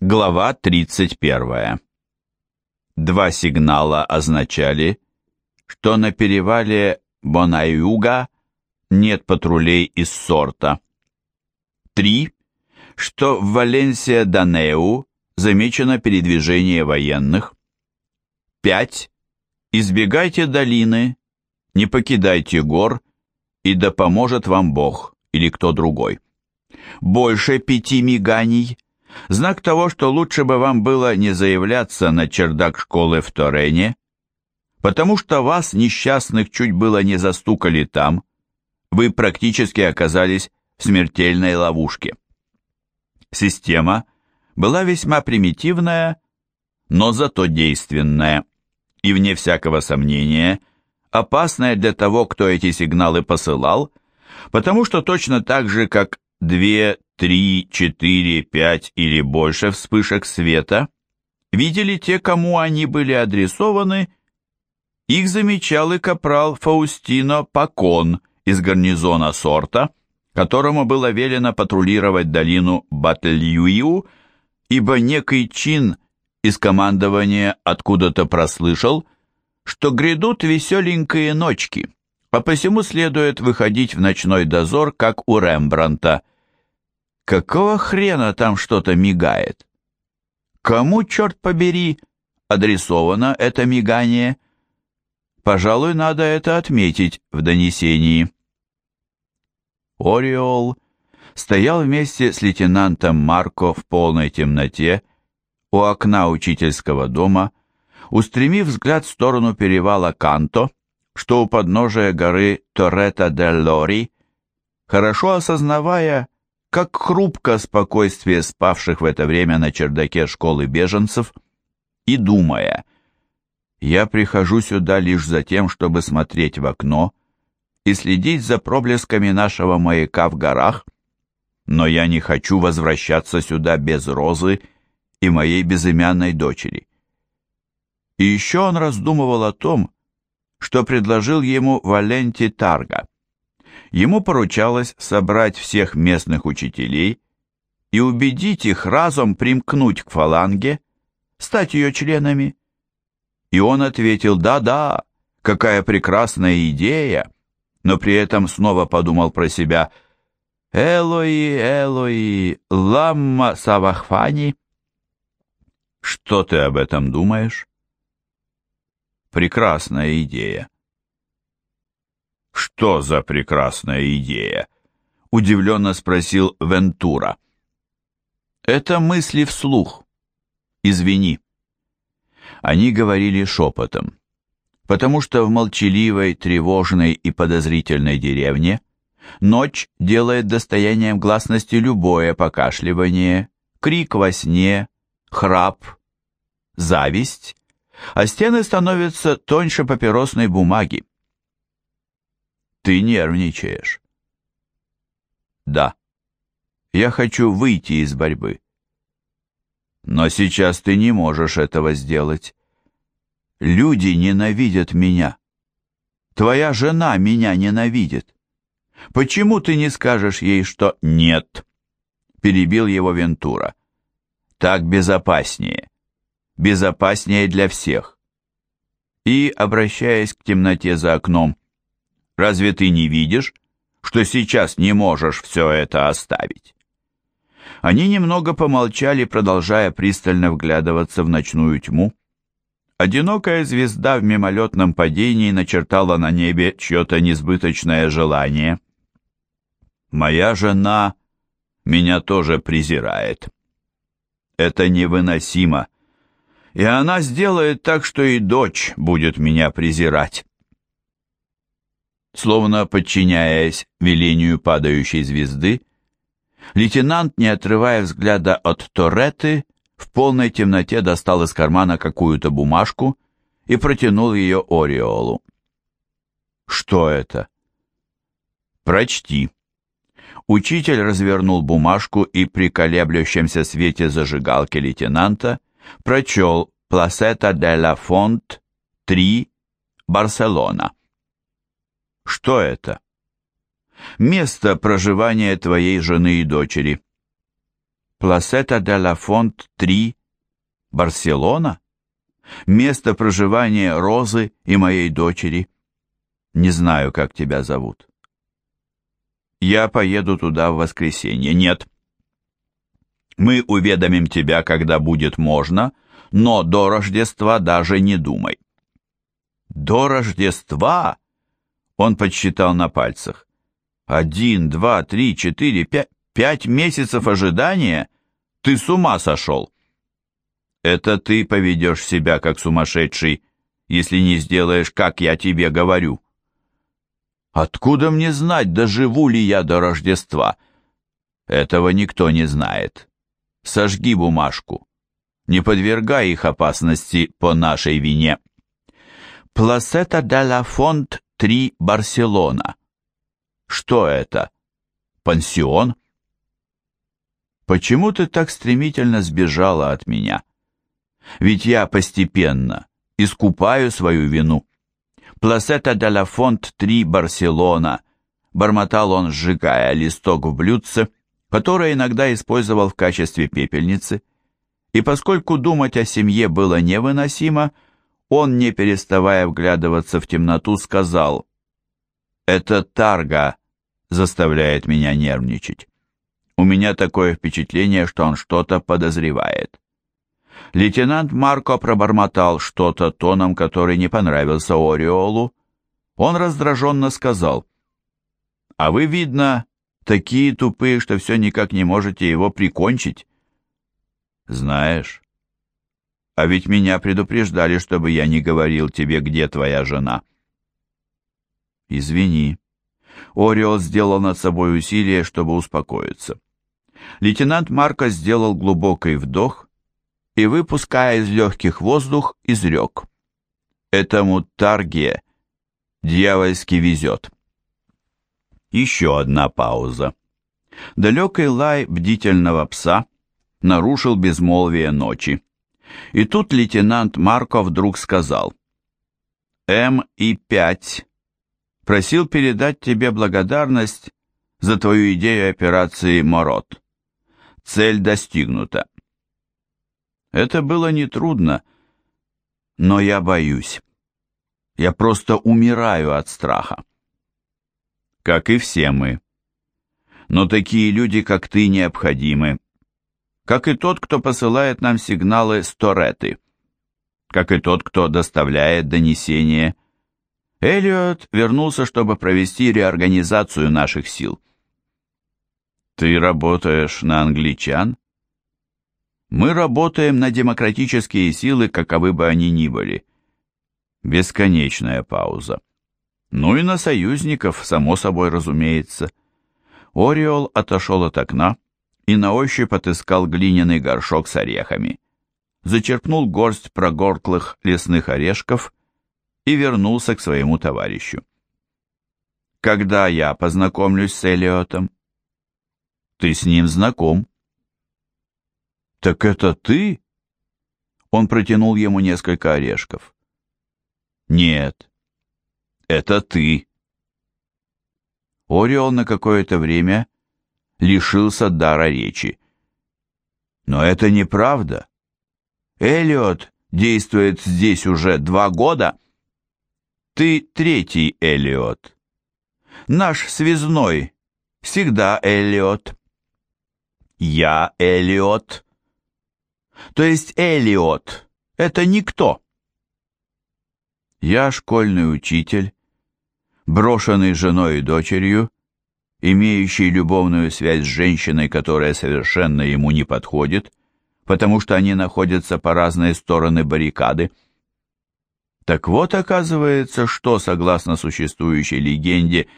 Глава 31. Два сигнала означали, что на перевале Бонаюга нет патрулей из сорта. Три, что в Валенсия-Данеу замечено передвижение военных. Пять, избегайте долины, не покидайте гор, и да поможет вам Бог или кто другой. Больше пяти миганий – Знак того, что лучше бы вам было не заявляться на чердак школы в Торене, потому что вас, несчастных, чуть было не застукали там, вы практически оказались в смертельной ловушке. Система была весьма примитивная, но зато действенная, и, вне всякого сомнения, опасная для того, кто эти сигналы посылал, потому что точно так же, как две, три, четыре, пять или больше вспышек света видели те, кому они были адресованы, их замечал и капрал Фаустино Пакон из гарнизона Сорта, которому было велено патрулировать долину Батльюю, ибо некий чин из командования откуда-то прослышал, что грядут веселенькие ночки, а посему следует выходить в ночной дозор, как у Рембранта – Какого хрена там что-то мигает? Кому, черт побери, адресовано это мигание? Пожалуй, надо это отметить в донесении. Ориол стоял вместе с лейтенантом Марко в полной темноте у окна учительского дома, устремив взгляд в сторону перевала Канто, что у подножия горы Торрета-дель-Лори, хорошо осознавая, как хрупко спокойствие спавших в это время на чердаке школы беженцев, и думая, я прихожу сюда лишь за тем, чтобы смотреть в окно и следить за проблесками нашего маяка в горах, но я не хочу возвращаться сюда без Розы и моей безымянной дочери. И еще он раздумывал о том, что предложил ему Валенти Тарга ему поручалось собрать всех местных учителей и убедить их разом примкнуть к фаланге, стать ее членами. И он ответил «Да-да, какая прекрасная идея», но при этом снова подумал про себя «Элои, Элои, ламма савахфани». Что ты об этом думаешь? Прекрасная идея. «Что за прекрасная идея?» — удивленно спросил Вентура. «Это мысли вслух. Извини». Они говорили шепотом, потому что в молчаливой, тревожной и подозрительной деревне ночь делает достоянием гласности любое покашливание, крик во сне, храп, зависть, а стены становятся тоньше папиросной бумаги. Ты нервничаешь. Да. Я хочу выйти из борьбы. Но сейчас ты не можешь этого сделать. Люди ненавидят меня. Твоя жена меня ненавидит. Почему ты не скажешь ей, что нет? Перебил его Вентура. Так безопаснее. Безопаснее для всех. И, обращаясь к темноте за окном, Разве ты не видишь, что сейчас не можешь все это оставить?» Они немного помолчали, продолжая пристально вглядываться в ночную тьму. Одинокая звезда в мимолетном падении начертала на небе чье-то несбыточное желание. «Моя жена меня тоже презирает. Это невыносимо. И она сделает так, что и дочь будет меня презирать» словно подчиняясь велению падающей звезды, лейтенант, не отрывая взгляда от Торетты, в полной темноте достал из кармана какую-то бумажку и протянул ее Ореолу. «Что это?» «Прочти». Учитель развернул бумажку и при колеблющемся свете зажигалки лейтенанта прочел «Пласета де ла Фонт, 3, Барселона». Что это? Место проживания твоей жены и дочери. Пласета де ла Фонт 3, Барселона? Место проживания Розы и моей дочери. Не знаю, как тебя зовут. Я поеду туда в воскресенье. Нет. Мы уведомим тебя, когда будет можно, но до Рождества даже не думай. До Рождества? Он подсчитал на пальцах. Один, два, три, четыре, пять, пять месяцев ожидания? Ты с ума сошел? Это ты поведешь себя как сумасшедший, если не сделаешь, как я тебе говорю. Откуда мне знать, доживу ли я до Рождества? Этого никто не знает. Сожги бумажку. Не подвергай их опасности по нашей вине. Пласета де ла Фонт 3 Барселона. Что это? Пансион? Почему ты так стремительно сбежала от меня? Ведь я постепенно искупаю свою вину. Пласета де ла Фонт 3 Барселона. Бормотал он, сжигая листок в блюдце, которое иногда использовал в качестве пепельницы. И поскольку думать о семье было невыносимо, он, не переставая вглядываться в темноту, сказал, «Это Тарга заставляет меня нервничать. У меня такое впечатление, что он что-то подозревает». Лейтенант Марко пробормотал что-то тоном, который не понравился Ориолу. Он раздраженно сказал, «А вы, видно, такие тупые, что все никак не можете его прикончить». «Знаешь, а ведь меня предупреждали, чтобы я не говорил тебе, где твоя жена». «Извини». Ориол сделал над собой усилие, чтобы успокоиться. Лейтенант Марко сделал глубокий вдох и, выпуская из легких воздух, изрек. Этому Тарге дьявольски везет. Еще одна пауза. Далекий лай бдительного пса нарушил безмолвие ночи. И тут лейтенант Марко вдруг сказал. «М и 5 просил передать тебе благодарность за твою идею операции «Морот». Цель достигнута. Это было нетрудно, но я боюсь. Я просто умираю от страха. Как и все мы. Но такие люди, как ты, необходимы. Как и тот, кто посылает нам сигналы с Торетты. Как и тот, кто доставляет донесения. Эллиот вернулся, чтобы провести реорганизацию наших сил. Ты работаешь на англичан? Мы работаем на демократические силы, каковы бы они ни были. Бесконечная пауза. Ну и на союзников, само собой разумеется. Ориол отошел от окна и на ощупь отыскал глиняный горшок с орехами. Зачерпнул горсть прогорклых лесных орешков и вернулся к своему товарищу. «Когда я познакомлюсь с Элиотом?» «Ты с ним знаком», «Так это ты?» Он протянул ему несколько орешков. «Нет, это ты». Ориол на какое-то время лишился дара речи. «Но это неправда. Элиот действует здесь уже два года. Ты третий Элиот. Наш связной всегда Элиот. Я Элиот. То есть Элиот — это никто. Я школьный учитель, брошенный женой и дочерью, имеющий любовную связь с женщиной, которая совершенно ему не подходит, потому что они находятся по разные стороны баррикады. Так вот, оказывается, что, согласно существующей легенде,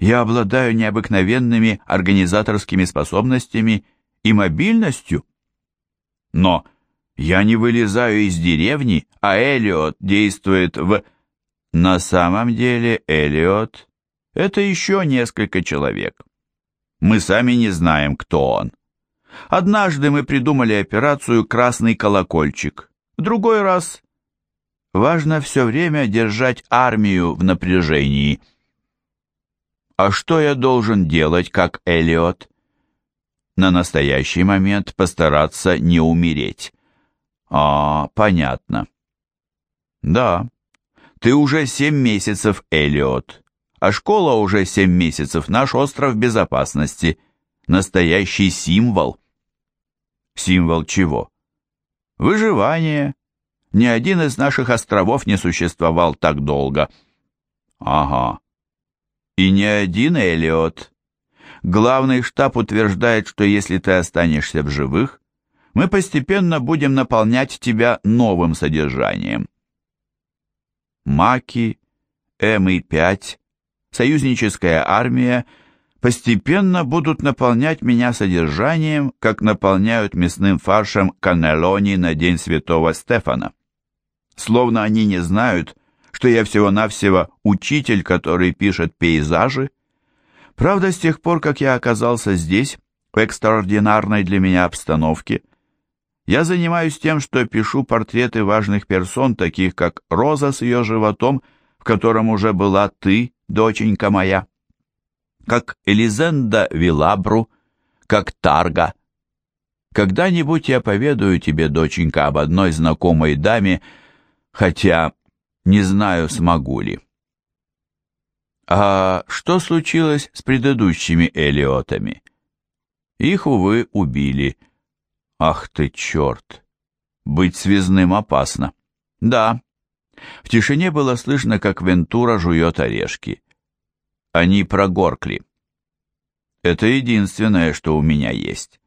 я обладаю необыкновенными организаторскими способностями и мобильностью. Но я не вылезаю из деревни, а Элиот действует в... На самом деле Элиот — это еще несколько человек. Мы сами не знаем, кто он. Однажды мы придумали операцию «Красный колокольчик». В другой раз важно все время держать армию в напряжении. А что я должен делать, как Элиот? на настоящий момент постараться не умереть. А, понятно. Да, ты уже семь месяцев, Элиот, а школа уже семь месяцев, наш остров безопасности, настоящий символ. Символ чего? Выживание. Ни один из наших островов не существовал так долго. Ага. И не один Элиот. Главный штаб утверждает, что если ты останешься в живых, мы постепенно будем наполнять тебя новым содержанием. Маки, МИ-5, союзническая армия постепенно будут наполнять меня содержанием, как наполняют мясным фаршем каннелони на День Святого Стефана. Словно они не знают, что я всего-навсего учитель, который пишет пейзажи, Правда, с тех пор, как я оказался здесь, в экстраординарной для меня обстановке, я занимаюсь тем, что пишу портреты важных персон, таких как Роза с ее животом, в котором уже была ты, доченька моя, как Элизенда Вилабру, как Тарга. Когда-нибудь я поведаю тебе, доченька, об одной знакомой даме, хотя не знаю, смогу ли. А что случилось с предыдущими Элиотами? Их, увы, убили. Ах ты черт! Быть связным опасно. Да. В тишине было слышно, как Вентура жует орешки. Они прогоркли. Это единственное, что у меня есть.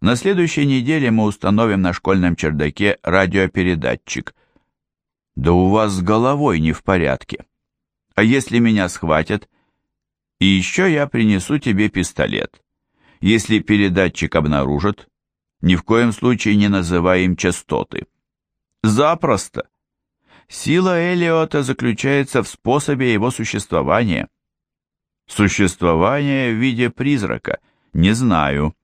На следующей неделе мы установим на школьном чердаке радиопередатчик. Да у вас с головой не в порядке. А если меня схватят? И еще я принесу тебе пистолет. Если передатчик обнаружат, ни в коем случае не называй им частоты. Запросто. Сила Элиота заключается в способе его существования. Существование в виде призрака. Не знаю.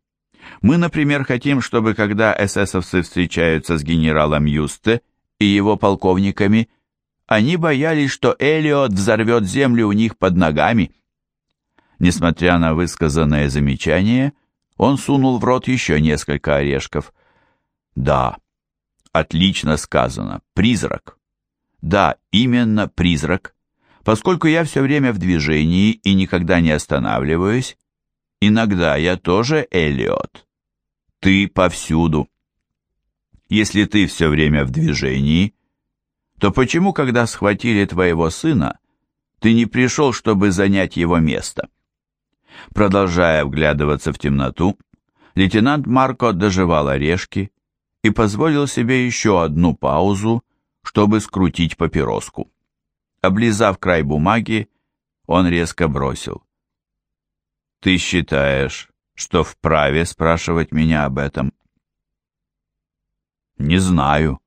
Мы, например, хотим, чтобы когда эсэсовцы встречаются с генералом Юсте и его полковниками – они боялись, что Элиот взорвет землю у них под ногами. Несмотря на высказанное замечание, он сунул в рот еще несколько орешков. Да, отлично сказано, призрак. Да, именно призрак. Поскольку я все время в движении и никогда не останавливаюсь, иногда я тоже Элиот. Ты повсюду. Если ты все время в движении, то почему, когда схватили твоего сына, ты не пришел, чтобы занять его место?» Продолжая вглядываться в темноту, лейтенант Марко доживал орешки и позволил себе еще одну паузу, чтобы скрутить папироску. Облизав край бумаги, он резко бросил. «Ты считаешь, что вправе спрашивать меня об этом?» «Не знаю»,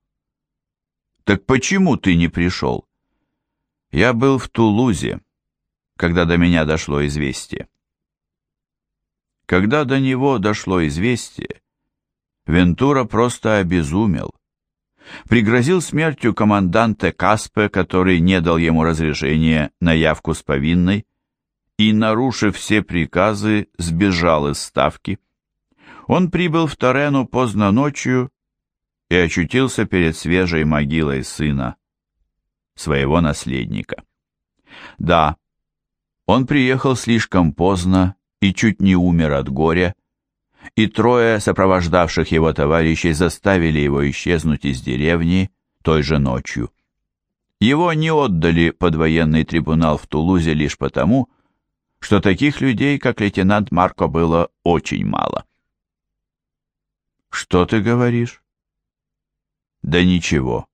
«Так почему ты не пришел?» «Я был в Тулузе, когда до меня дошло известие». Когда до него дошло известие, Вентура просто обезумел. Пригрозил смертью команданте Каспе, который не дал ему разрешения на явку с повинной, и, нарушив все приказы, сбежал из ставки. Он прибыл в Торену поздно ночью и очутился перед свежей могилой сына, своего наследника. Да, он приехал слишком поздно и чуть не умер от горя, и трое сопровождавших его товарищей заставили его исчезнуть из деревни той же ночью. Его не отдали под военный трибунал в Тулузе лишь потому, что таких людей, как лейтенант Марко, было очень мало. «Что ты говоришь?» Да ничего.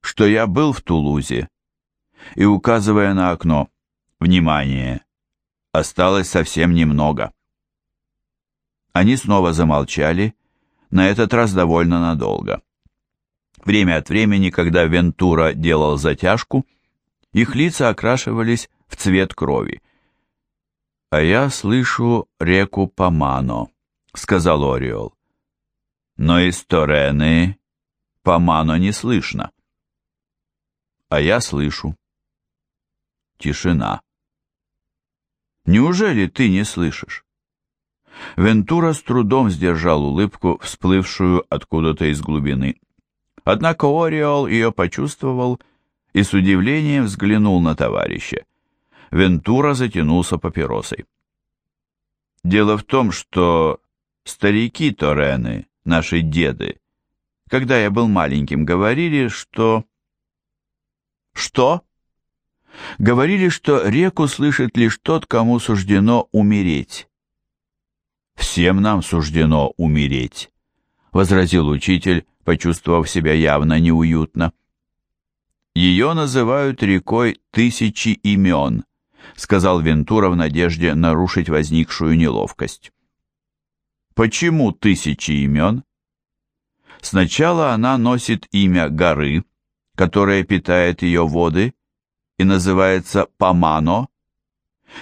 Что я был в Тулузе. И указывая на окно, внимание, осталось совсем немного. Они снова замолчали, на этот раз довольно надолго. Время от времени, когда Вентура делал затяжку, их лица окрашивались в цвет крови. «А я слышу реку Памано», — сказал Ориол. «Но из Торены по мано не слышно. А я слышу. Тишина. Неужели ты не слышишь? Вентура с трудом сдержал улыбку, всплывшую откуда-то из глубины. Однако Ориол ее почувствовал и с удивлением взглянул на товарища. Вентура затянулся папиросой. Дело в том, что старики Торены, наши деды, когда я был маленьким, говорили, что... Что? Говорили, что реку слышит лишь тот, кому суждено умереть. Всем нам суждено умереть, возразил учитель, почувствовав себя явно неуютно. Ее называют рекой тысячи имен, сказал Вентура в надежде нарушить возникшую неловкость. Почему тысячи имен? Сначала она носит имя горы, которая питает ее воды, и называется Памано.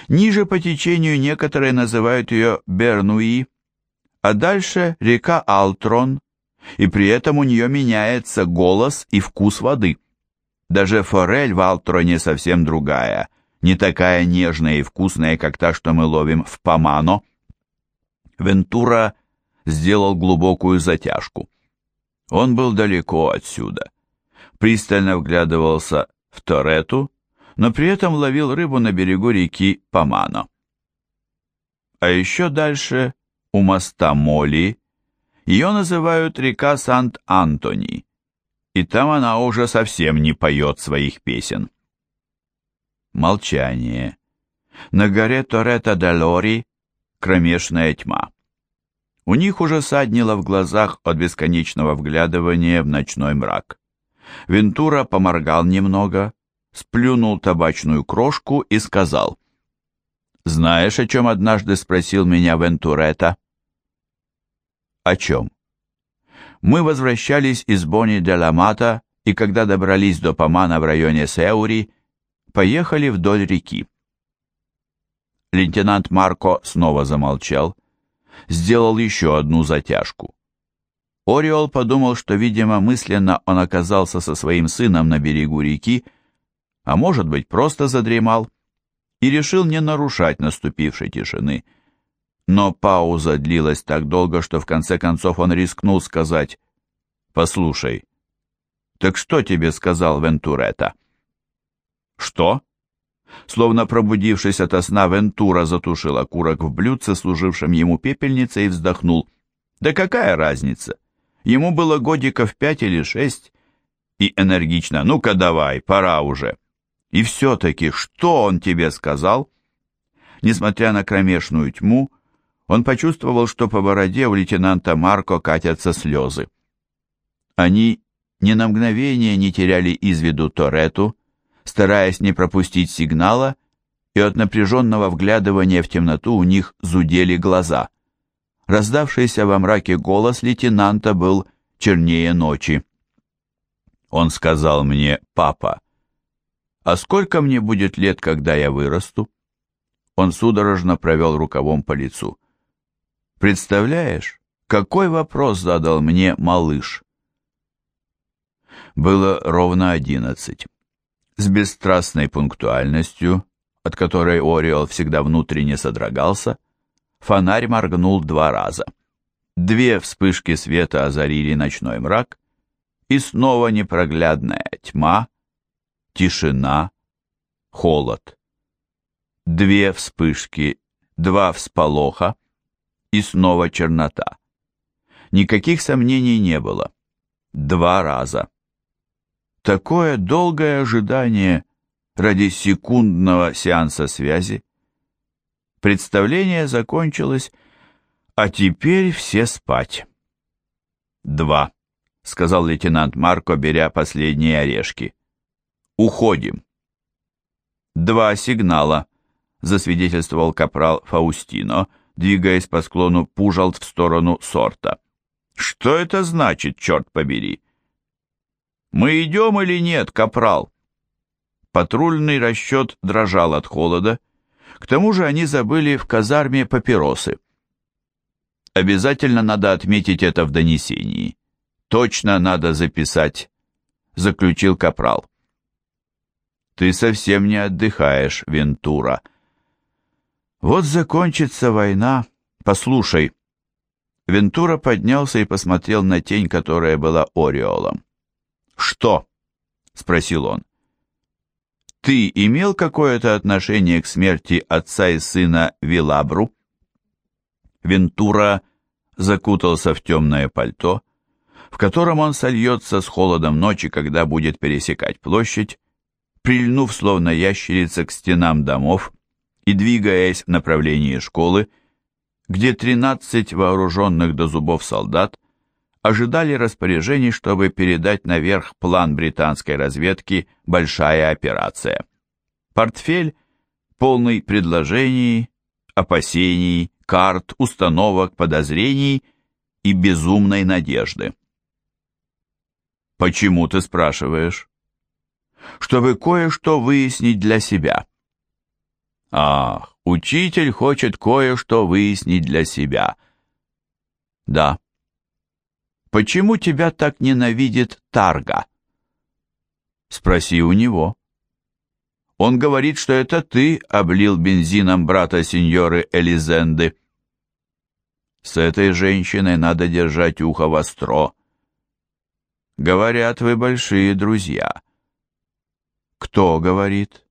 Ниже по течению некоторые называют ее Бернуи, а дальше река Алтрон, и при этом у нее меняется голос и вкус воды. Даже форель в Алтроне совсем другая, не такая нежная и вкусная, как та, что мы ловим в Памано. Вентура сделал глубокую затяжку. Он был далеко отсюда. Пристально вглядывался в Торету, но при этом ловил рыбу на берегу реки Памано. А еще дальше, у моста Моли, ее называют река Сант-Антони, и там она уже совсем не поет своих песен. Молчание. На горе Торета-де-Лори кромешная тьма. У них уже саднило в глазах от бесконечного вглядывания в ночной мрак. Вентура поморгал немного, сплюнул табачную крошку и сказал, «Знаешь, о чем однажды спросил меня Вентурета?» «О чем?» Мы возвращались из Бони де ла Мата, и когда добрались до Памана в районе Сеури, поехали вдоль реки. Лейтенант Марко снова замолчал, сделал еще одну затяжку. Ориол подумал, что, видимо, мысленно он оказался со своим сыном на берегу реки, а может быть, просто задремал, и решил не нарушать наступившей тишины. Но пауза длилась так долго, что в конце концов он рискнул сказать «Послушай, так что тебе сказал Вентуретта?» «Что?» Словно пробудившись ото сна, Вентура затушил окурок в блюдце, служившем ему пепельницей, и вздохнул. «Да какая разница? Ему было годиков пять или шесть». И энергично «Ну-ка давай, пора уже». «И все-таки, что он тебе сказал?» Несмотря на кромешную тьму, он почувствовал, что по бороде у лейтенанта Марко катятся слезы. Они ни на мгновение не теряли из виду Торету, стараясь не пропустить сигнала, и от напряженного вглядывания в темноту у них зудели глаза. Раздавшийся во мраке голос лейтенанта был чернее ночи. Он сказал мне, «Папа, а сколько мне будет лет, когда я вырасту?» Он судорожно провел рукавом по лицу. «Представляешь, какой вопрос задал мне малыш?» Было ровно одиннадцать. С бесстрастной пунктуальностью, от которой Ориол всегда внутренне содрогался, фонарь моргнул два раза. Две вспышки света озарили ночной мрак, и снова непроглядная тьма, тишина, холод. Две вспышки, два всполоха, и снова чернота. Никаких сомнений не было. Два раза. Такое долгое ожидание ради секундного сеанса связи. Представление закончилось, а теперь все спать. «Два», — сказал лейтенант Марко, беря последние орешки. «Уходим». «Два сигнала», — засвидетельствовал капрал Фаустино, двигаясь по склону Пужалт в сторону сорта. «Что это значит, черт побери?» «Мы идем или нет, капрал?» Патрульный расчет дрожал от холода. К тому же они забыли в казарме папиросы. «Обязательно надо отметить это в донесении. Точно надо записать», — заключил капрал. «Ты совсем не отдыхаешь, Вентура». «Вот закончится война, Послушай. Вентура поднялся и посмотрел на тень, которая была ореолом. Что? спросил он. Ты имел какое-то отношение к смерти отца и сына Вилабру? Вентура закутался в темное пальто, в котором он сольется с холодом ночи, когда будет пересекать площадь, прильнув словно ящерица к стенам домов и двигаясь в направлении школы, где 13 вооруженных до зубов солдат ожидали распоряжений, чтобы передать наверх план британской разведки «Большая операция». Портфель, полный предложений, опасений, карт, установок, подозрений и безумной надежды. «Почему ты спрашиваешь?» «Чтобы кое-что выяснить для себя». «Ах, учитель хочет кое-что выяснить для себя». «Да». «Почему тебя так ненавидит Тарга?» «Спроси у него». Он говорит, что это ты облил бензином брата сеньоры Элизенды. С этой женщиной надо держать ухо востро. Говорят, вы большие друзья. Кто говорит?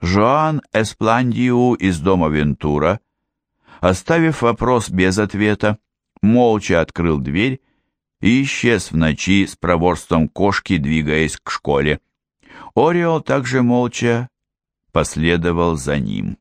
Жоан Эспландиу из дома Вентура, оставив вопрос без ответа, молча открыл дверь и исчез в ночи с проворством кошки, двигаясь к школе. Ориол также молча последовал за ним.